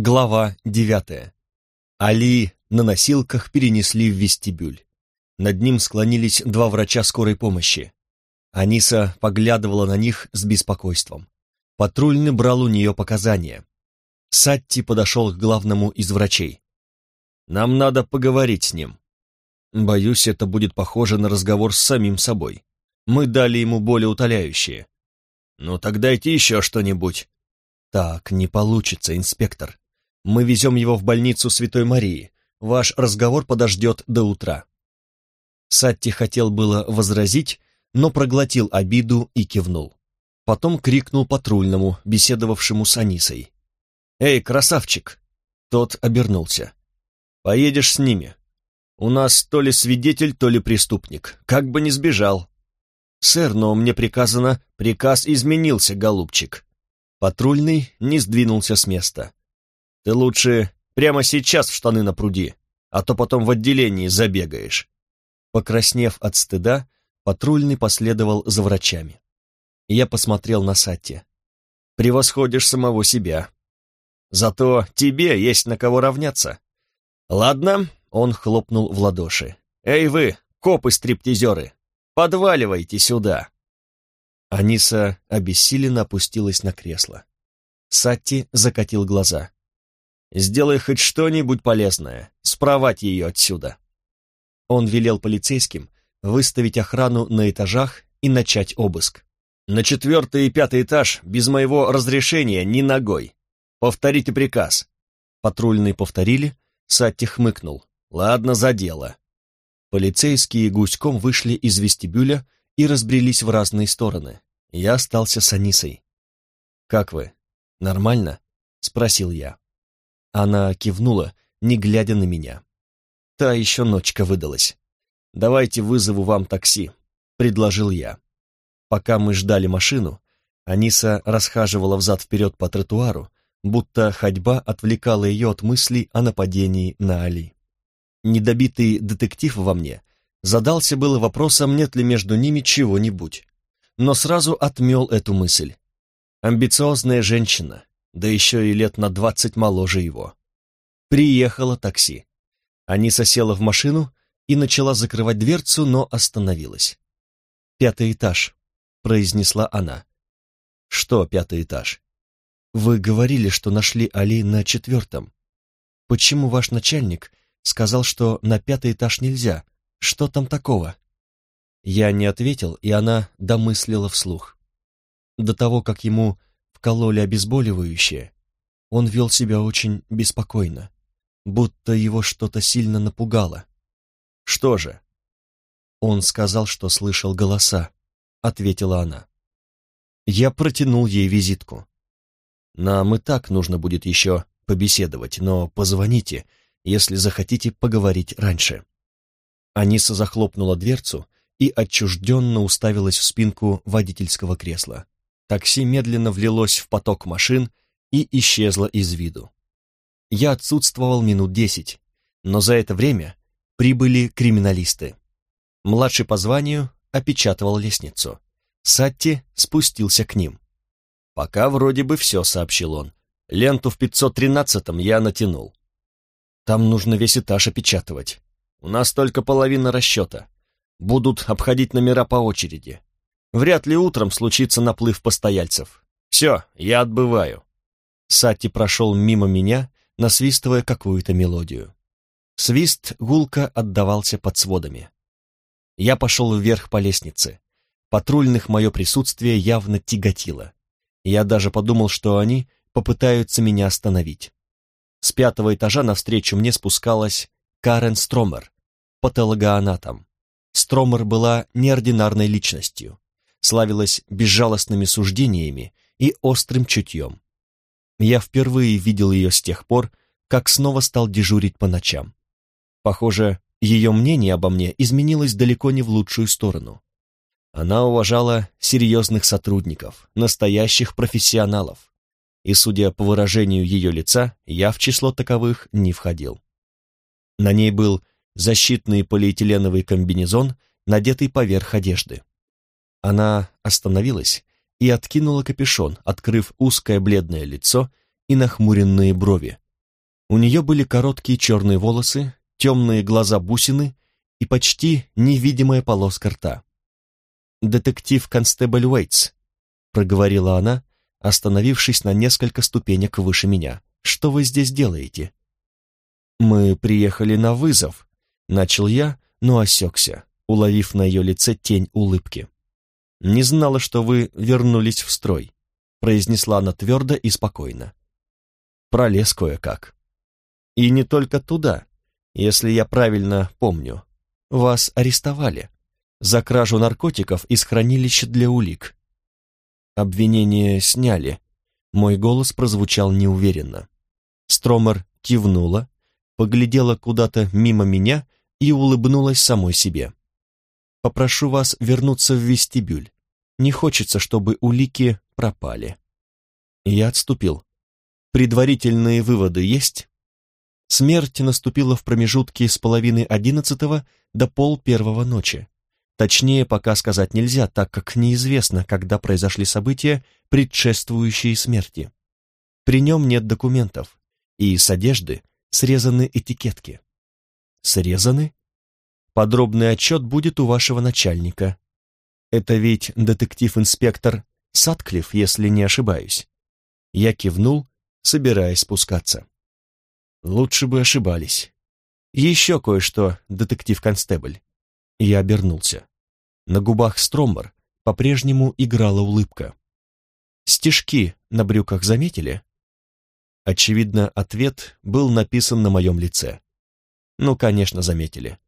Глава девятая. Али на носилках перенесли в вестибюль. Над ним склонились два врача скорой помощи. Аниса поглядывала на них с беспокойством. Патрульный брал у нее показания. Сатти подошел к главному из врачей. «Нам надо поговорить с ним. Боюсь, это будет похоже на разговор с самим собой. Мы дали ему более утоляющее». «Ну так дайте еще что-нибудь». «Так не получится, инспектор. Мы везем его в больницу Святой Марии. Ваш разговор подождет до утра». Сатти хотел было возразить, но проглотил обиду и кивнул. Потом крикнул патрульному, беседовавшему с Анисой. «Эй, красавчик!» Тот обернулся. «Поедешь с ними. У нас то ли свидетель, то ли преступник. Как бы не сбежал». «Сэр, но мне приказано...» «Приказ изменился, голубчик». Патрульный не сдвинулся с места. Ты лучше прямо сейчас в штаны напруди, а то потом в отделении забегаешь». Покраснев от стыда, патрульный последовал за врачами. Я посмотрел на Сатти. «Превосходишь самого себя. Зато тебе есть на кого равняться». «Ладно», — он хлопнул в ладоши. «Эй вы, копы-стриптизеры, подваливайте сюда!» Аниса обессиленно опустилась на кресло. Сатти закатил глаза. Сделай хоть что-нибудь полезное, спровать ее отсюда. Он велел полицейским выставить охрану на этажах и начать обыск. На четвертый и пятый этаж без моего разрешения ни ногой. Повторите приказ. Патрульные повторили, Сатти хмыкнул. Ладно, за дело. Полицейские гуськом вышли из вестибюля и разбрелись в разные стороны. Я остался с Анисой. «Как вы? Нормально?» — спросил я. Она кивнула, не глядя на меня. Та еще ночка выдалась. «Давайте вызову вам такси», — предложил я. Пока мы ждали машину, Аниса расхаживала взад-вперед по тротуару, будто ходьба отвлекала ее от мыслей о нападении на Али. Недобитый детектив во мне задался было вопросом, нет ли между ними чего-нибудь, но сразу отмел эту мысль. Амбициозная женщина, да еще и лет на двадцать моложе его. Приехало такси. Аниса села в машину и начала закрывать дверцу, но остановилась. «Пятый этаж», — произнесла она. «Что пятый этаж?» «Вы говорили, что нашли Али на четвертом. Почему ваш начальник сказал, что на пятый этаж нельзя? Что там такого?» Я не ответил, и она домыслила вслух. До того, как ему вкололи обезболивающее, он вел себя очень беспокойно, будто его что-то сильно напугало. «Что же?» «Он сказал, что слышал голоса», — ответила она. Я протянул ей визитку. «Нам и так нужно будет еще побеседовать, но позвоните, если захотите поговорить раньше». Аниса захлопнула дверцу и отчужденно уставилась в спинку водительского кресла. Такси медленно влилось в поток машин и исчезло из виду. Я отсутствовал минут десять, но за это время прибыли криминалисты. Младший по званию опечатывал лестницу. Сатти спустился к ним. «Пока вроде бы все», — сообщил он. «Ленту в 513-м я натянул. Там нужно весь этаж опечатывать. У нас только половина расчета. Будут обходить номера по очереди. Вряд ли утром случится наплыв постояльцев. Все, я отбываю. Сати прошел мимо меня, насвистывая какую-то мелодию. Свист гулко отдавался под сводами. Я пошел вверх по лестнице. Патрульных мое присутствие явно тяготило. Я даже подумал, что они попытаются меня остановить. С пятого этажа навстречу мне спускалась Карен Стромер, патологоанатом. Стромер была неординарной личностью славилась безжалостными суждениями и острым чутьем. Я впервые видел ее с тех пор, как снова стал дежурить по ночам. Похоже, ее мнение обо мне изменилось далеко не в лучшую сторону. Она уважала серьезных сотрудников, настоящих профессионалов, и, судя по выражению ее лица, я в число таковых не входил. На ней был защитный полиэтиленовый комбинезон, надетый поверх одежды. Она остановилась и откинула капюшон, открыв узкое бледное лицо и нахмуренные брови, У нее были короткие черные волосы, темные глаза-бусины и почти невидимая полоска рта. «Детектив-констебль Уэйтс», — проговорила она, остановившись на несколько ступенек выше меня. «Что вы здесь делаете?» «Мы приехали на вызов», — начал я, но осекся, уловив на ее лице тень улыбки. «Не знала, что вы вернулись в строй», — произнесла она твердо и спокойно. «Пролез кое-как. И не только туда, если я правильно помню. Вас арестовали за кражу наркотиков из хранилища для улик. Обвинение сняли. Мой голос прозвучал неуверенно. Стромер кивнула, поглядела куда-то мимо меня и улыбнулась самой себе. «Попрошу вас вернуться в вестибюль. Не хочется, чтобы улики пропали». Я отступил. «Предварительные выводы есть?» Смерть наступила в промежутке с половины одиннадцатого до пол первого ночи. Точнее, пока сказать нельзя, так как неизвестно, когда произошли события, предшествующие смерти. При нем нет документов, и с одежды срезаны этикетки. Срезаны? Подробный отчет будет у вашего начальника. Это ведь детектив-инспектор Сатклифф, если не ошибаюсь. Я кивнул, собираясь спускаться. Лучше бы ошибались. Еще кое-что, детектив-констебль. Я обернулся. На губах Стромбер по-прежнему играла улыбка. «Стежки на брюках заметили?» Очевидно, ответ был написан на моем лице. Ну, конечно, заметили.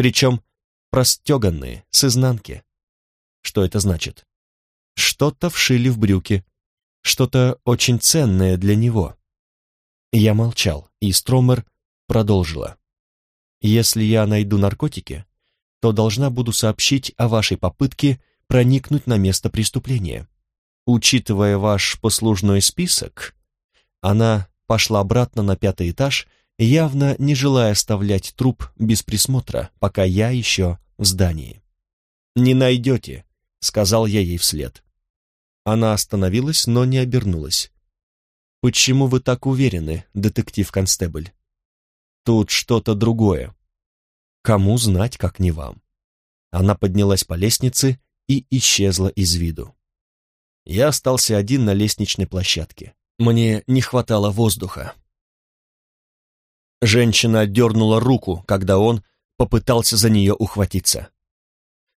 Причем простеганные, с изнанки. Что это значит? Что-то вшили в брюки. Что-то очень ценное для него. Я молчал, и Стромер продолжила. «Если я найду наркотики, то должна буду сообщить о вашей попытке проникнуть на место преступления. Учитывая ваш послужной список, она пошла обратно на пятый этаж, явно не желая оставлять труп без присмотра, пока я еще в здании. «Не найдете», — сказал я ей вслед. Она остановилась, но не обернулась. «Почему вы так уверены, детектив-констебль?» «Тут что-то другое. Кому знать, как не вам?» Она поднялась по лестнице и исчезла из виду. Я остался один на лестничной площадке. Мне не хватало воздуха. Женщина отдернула руку, когда он попытался за нее ухватиться.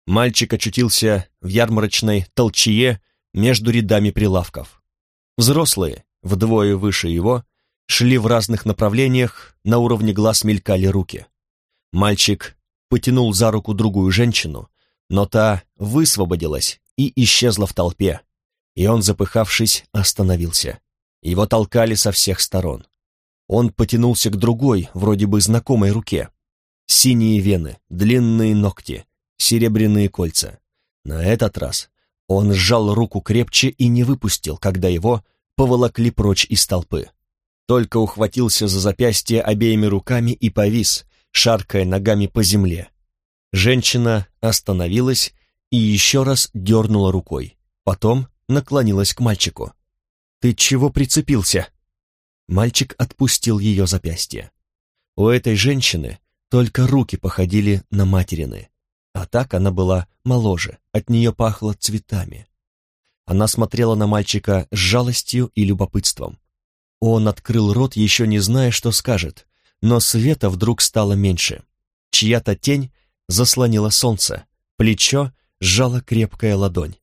Мальчик очутился в ярмарочной толчье между рядами прилавков. Взрослые, вдвое выше его, шли в разных направлениях, на уровне глаз мелькали руки. Мальчик потянул за руку другую женщину, но та высвободилась и исчезла в толпе, и он, запыхавшись, остановился. Его толкали со всех сторон. Он потянулся к другой, вроде бы знакомой руке. Синие вены, длинные ногти, серебряные кольца. На этот раз он сжал руку крепче и не выпустил, когда его поволокли прочь из толпы. Только ухватился за запястье обеими руками и повис, шаркая ногами по земле. Женщина остановилась и еще раз дернула рукой. Потом наклонилась к мальчику. «Ты чего прицепился?» Мальчик отпустил ее запястье. У этой женщины только руки походили на материны, а так она была моложе, от нее пахло цветами. Она смотрела на мальчика с жалостью и любопытством. Он открыл рот, еще не зная, что скажет, но света вдруг стало меньше. Чья-то тень заслонила солнце, плечо сжала крепкая ладонь.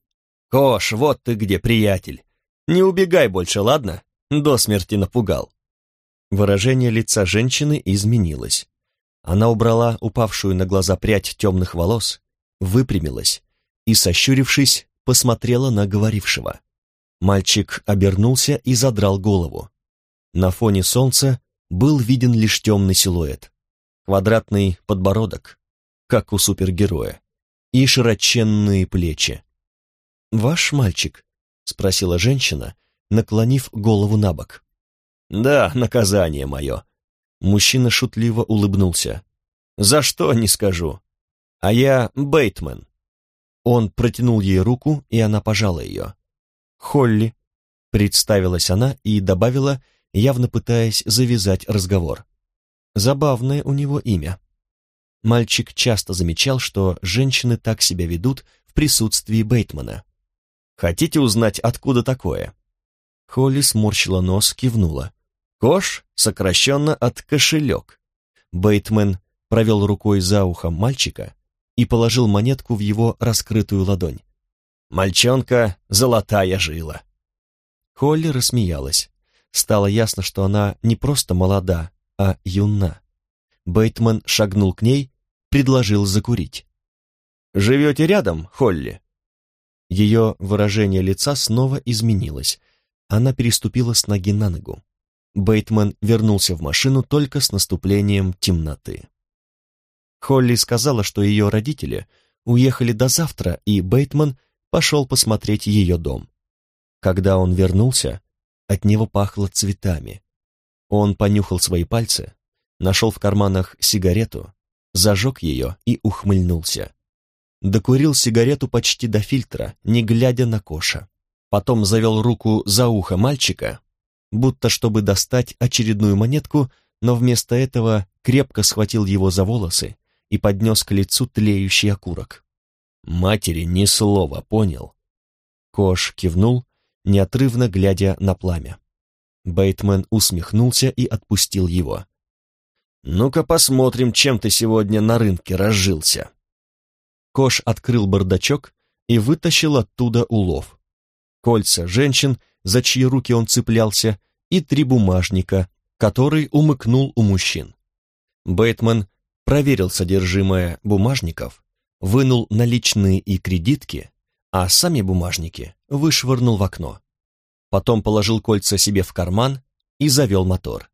«Кош, вот ты где, приятель! Не убегай больше, ладно? До смерти напугал. Выражение лица женщины изменилось. Она убрала упавшую на глаза прядь темных волос, выпрямилась и, сощурившись, посмотрела на говорившего. Мальчик обернулся и задрал голову. На фоне солнца был виден лишь темный силуэт. Квадратный подбородок, как у супергероя, и широченные плечи. «Ваш мальчик?» — спросила женщина, наклонив голову на бок. «Да, наказание мое». Мужчина шутливо улыбнулся. «За что, не скажу. А я Бейтмен». Он протянул ей руку, и она пожала ее. «Холли», — представилась она и добавила, явно пытаясь завязать разговор. Забавное у него имя. Мальчик часто замечал, что женщины так себя ведут в присутствии Бейтмана. «Хотите узнать, откуда такое?» Холли сморщила нос, кивнула. «Кош, сокращенно от кошелек». Бейтмен провел рукой за ухом мальчика и положил монетку в его раскрытую ладонь. «Мальчонка — золотая жила». Холли рассмеялась. Стало ясно, что она не просто молода, а юна. Бейтман шагнул к ней, предложил закурить. «Живете рядом, Холли?» Ее выражение лица снова изменилось. Она переступила с ноги на ногу. Бейтман вернулся в машину только с наступлением темноты. Холли сказала, что ее родители уехали до завтра, и Бейтман пошел посмотреть ее дом. Когда он вернулся, от него пахло цветами. Он понюхал свои пальцы, нашел в карманах сигарету, зажег ее и ухмыльнулся. Докурил сигарету почти до фильтра, не глядя на Коша. Потом завел руку за ухо мальчика, будто чтобы достать очередную монетку, но вместо этого крепко схватил его за волосы и поднес к лицу тлеющий окурок. Матери ни слова, понял? Кош кивнул, неотрывно глядя на пламя. Бейтмен усмехнулся и отпустил его. «Ну-ка посмотрим, чем ты сегодня на рынке разжился». Кош открыл бардачок и вытащил оттуда улов. Кольца женщин, за чьи руки он цеплялся, и три бумажника, который умыкнул у мужчин. Бейтмен проверил содержимое бумажников, вынул наличные и кредитки, а сами бумажники вышвырнул в окно. Потом положил кольца себе в карман и завел мотор.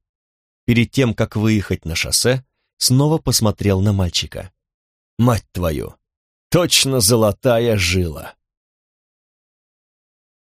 Перед тем, как выехать на шоссе, снова посмотрел на мальчика. «Мать твою! Точно золотая жила!»